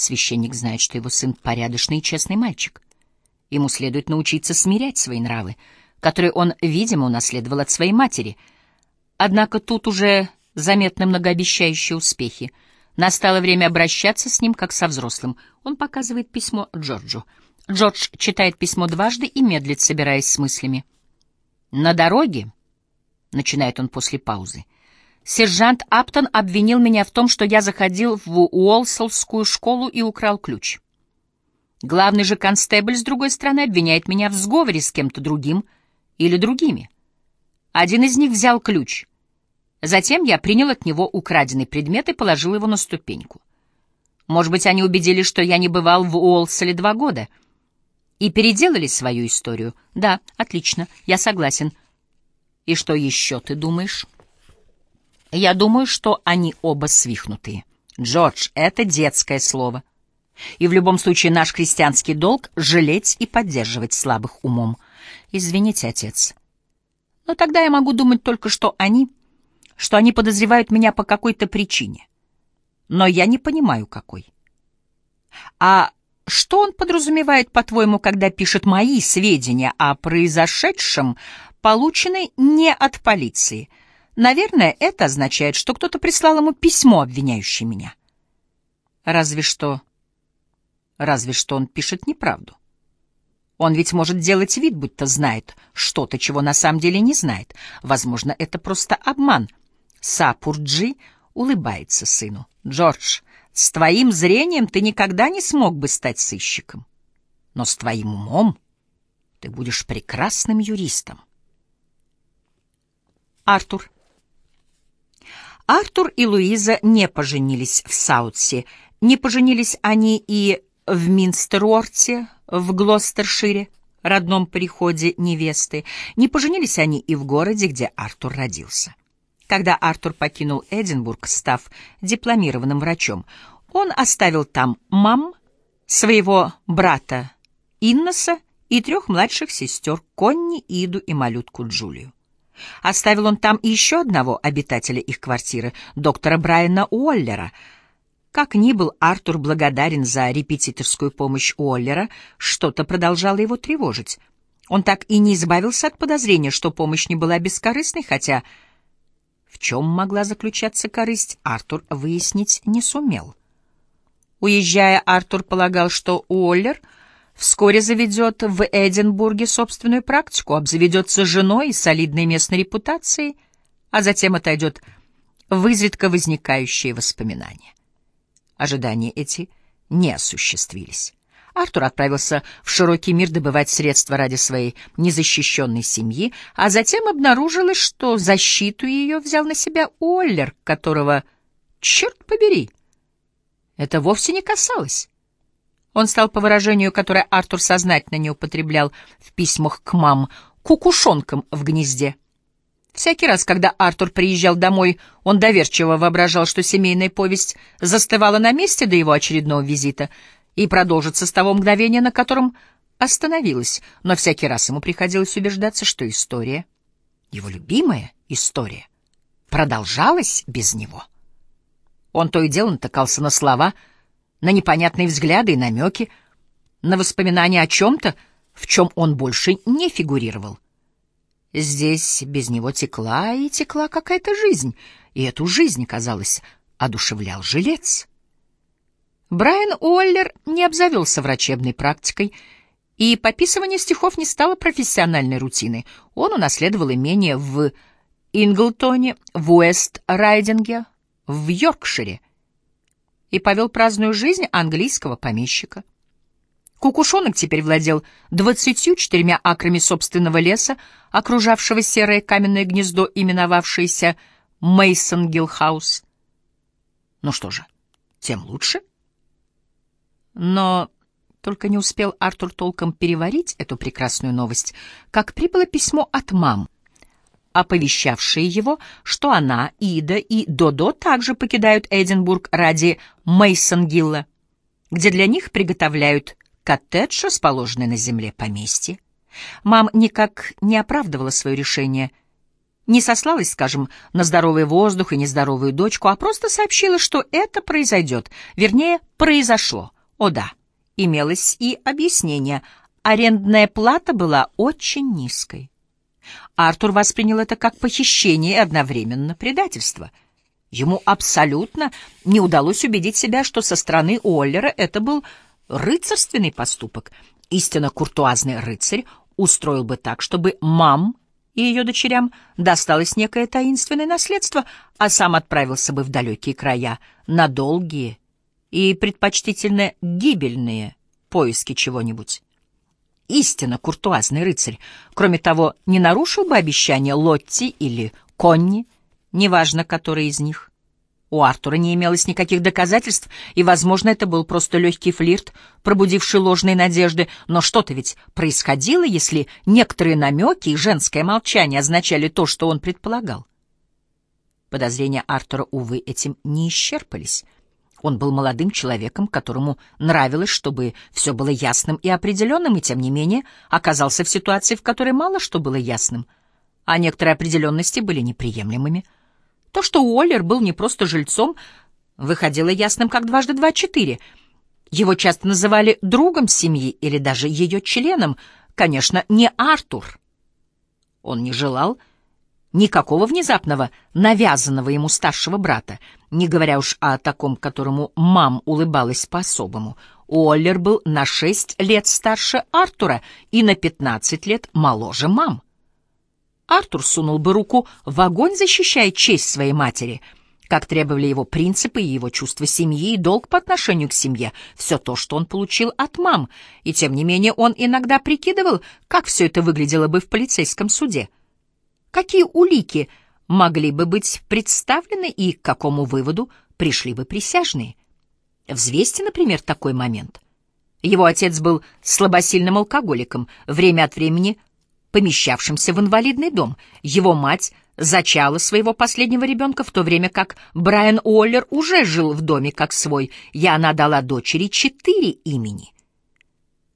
Священник знает, что его сын порядочный и честный мальчик. Ему следует научиться смирять свои нравы, которые он, видимо, унаследовал от своей матери. Однако тут уже заметны многообещающие успехи. Настало время обращаться с ним как со взрослым. Он показывает письмо Джорджу. Джордж читает письмо дважды и медлит, собираясь с мыслями. «На дороге», — начинает он после паузы, — «сержант Аптон обвинил меня в том, что я заходил в Уолселскую школу и украл ключ. Главный же констебль, с другой стороны, обвиняет меня в сговоре с кем-то другим или другими. Один из них взял ключ. Затем я принял от него украденный предмет и положил его на ступеньку. Может быть, они убедились, что я не бывал в Уолселе два года — и переделали свою историю. Да, отлично, я согласен. И что еще ты думаешь? Я думаю, что они оба свихнутые. Джордж, это детское слово. И в любом случае наш христианский долг — жалеть и поддерживать слабых умом. Извините, отец. Но тогда я могу думать только, что они... что они подозревают меня по какой-то причине. Но я не понимаю, какой. А что он подразумевает, по-твоему, когда пишет мои сведения о произошедшем, полученные не от полиции? Наверное, это означает, что кто-то прислал ему письмо, обвиняющее меня. Разве что... Разве что он пишет неправду. Он ведь может делать вид, будто знает что-то, чего на самом деле не знает. Возможно, это просто обман. Сапурджи улыбается сыну. «Джордж, с твоим зрением ты никогда не смог бы стать сыщиком, но с твоим умом ты будешь прекрасным юристом. Артур. Артур и Луиза не поженились в Саутсе, не поженились они и в Минстеруорте, в Глостершире, родном приходе невесты, не поженились они и в городе, где Артур родился. Когда Артур покинул Эдинбург, став дипломированным врачом, он оставил там мам, своего брата Инноса и трех младших сестер Конни, Иду и малютку Джулию. Оставил он там еще одного обитателя их квартиры, доктора Брайана Уоллера. Как ни был Артур благодарен за репетиторскую помощь Уоллера, что-то продолжало его тревожить. Он так и не избавился от подозрения, что помощь не была бескорыстной, хотя в чем могла заключаться корысть, Артур выяснить не сумел. Уезжая, Артур полагал, что Уоллер вскоре заведет в Эдинбурге собственную практику, обзаведется женой и солидной местной репутацией, а затем отойдет в изредка возникающие воспоминания. Ожидания эти не осуществились. Артур отправился в широкий мир добывать средства ради своей незащищенной семьи, а затем обнаружилось, что защиту ее взял на себя Оллер, которого, черт побери, это вовсе не касалось. Он стал, по выражению, которое Артур сознательно не употреблял в письмах к мам, кукушонком в гнезде. Всякий раз, когда Артур приезжал домой, он доверчиво воображал, что семейная повесть застывала на месте до его очередного визита — и продолжится с того мгновения, на котором остановилась, но всякий раз ему приходилось убеждаться, что история, его любимая история, продолжалась без него. Он то и дело натыкался на слова, на непонятные взгляды и намеки, на воспоминания о чем-то, в чем он больше не фигурировал. Здесь без него текла и текла какая-то жизнь, и эту жизнь, казалось, одушевлял жилец. Брайан Уоллер не обзавелся врачебной практикой, и пописывание стихов не стало профессиональной рутиной. Он унаследовал имение в Инглтоне, в Уэст-Райдинге, в Йоркшире и повел праздную жизнь английского помещика. Кукушонок теперь владел двадцатью четырьмя акрами собственного леса, окружавшего серое каменное гнездо, именовавшееся Мейсон-Гиллхаус. Ну что же, тем лучше. Но только не успел Артур толком переварить эту прекрасную новость, как прибыло письмо от мам, оповещавшее его, что она, Ида и Додо также покидают Эдинбург ради Мейсон-Гилла, где для них приготовляют коттедж, расположенный на земле поместье. Мам никак не оправдывала свое решение, Не сослалась, скажем, на здоровый воздух и нездоровую дочку, а просто сообщила, что это произойдет, вернее, произошло. О да, имелось и объяснение. Арендная плата была очень низкой. Артур воспринял это как похищение и одновременно предательство. Ему абсолютно не удалось убедить себя, что со стороны Уоллера это был рыцарственный поступок. Истинно куртуазный рыцарь устроил бы так, чтобы мам и ее дочерям досталось некое таинственное наследство, а сам отправился бы в далекие края на долгие и предпочтительно гибельные поиски чего-нибудь истинно куртуазный рыцарь. Кроме того, не нарушил бы обещания Лотти или Конни, неважно, который из них. У Артура не имелось никаких доказательств, и, возможно, это был просто легкий флирт, пробудивший ложные надежды, но что-то ведь происходило, если некоторые намеки и женское молчание означали то, что он предполагал. Подозрения Артура, увы, этим не исчерпались — он был молодым человеком, которому нравилось, чтобы все было ясным и определенным, и тем не менее оказался в ситуации, в которой мало что было ясным, а некоторые определенности были неприемлемыми. То, что Уоллер был не просто жильцом, выходило ясным как дважды два четыре. Его часто называли другом семьи или даже ее членом, конечно, не Артур. Он не желал никакого внезапного, навязанного ему старшего брата, не говоря уж о таком, которому мам улыбалась по-особому. Уоллер был на шесть лет старше Артура и на пятнадцать лет моложе мам. Артур сунул бы руку в огонь, защищая честь своей матери, как требовали его принципы и его чувство семьи и долг по отношению к семье, все то, что он получил от мам, и тем не менее он иногда прикидывал, как все это выглядело бы в полицейском суде. Какие улики могли бы быть представлены и к какому выводу пришли бы присяжные? Взвесьте, например, такой момент. Его отец был слабосильным алкоголиком, время от времени помещавшимся в инвалидный дом. Его мать зачала своего последнего ребенка, в то время как Брайан Уоллер уже жил в доме как свой, и она дала дочери четыре имени.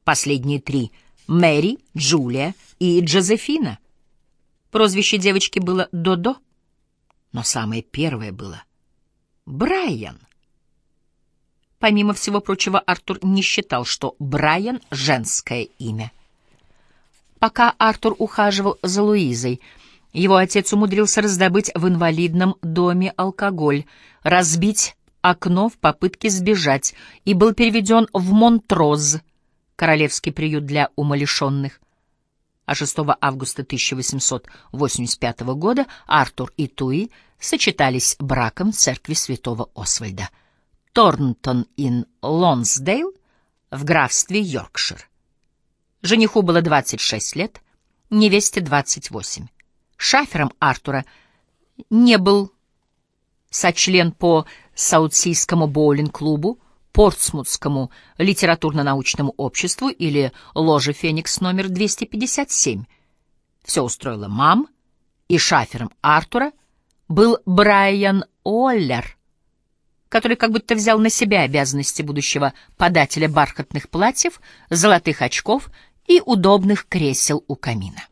Последние три — Мэри, Джулия и Джозефина. Прозвище девочки было Додо, но самое первое было Брайан. Помимо всего прочего, Артур не считал, что Брайан — женское имя. Пока Артур ухаживал за Луизой, его отец умудрился раздобыть в инвалидном доме алкоголь, разбить окно в попытке сбежать и был переведен в Монтроз, королевский приют для умалишенных а 6 августа 1885 года Артур и Туи сочетались браком в церкви святого Освальда. Торнтон-ин Лонсдейл в графстве Йоркшир. Жениху было 26 лет, невесте 28. Шафером Артура не был сочлен по Саутсийскому боулинг-клубу, Портсмутскому литературно-научному обществу или ложе «Феникс» номер 257. Все устроило мам, и шафером Артура был Брайан Оллер, который как будто взял на себя обязанности будущего подателя бархатных платьев, золотых очков и удобных кресел у камина.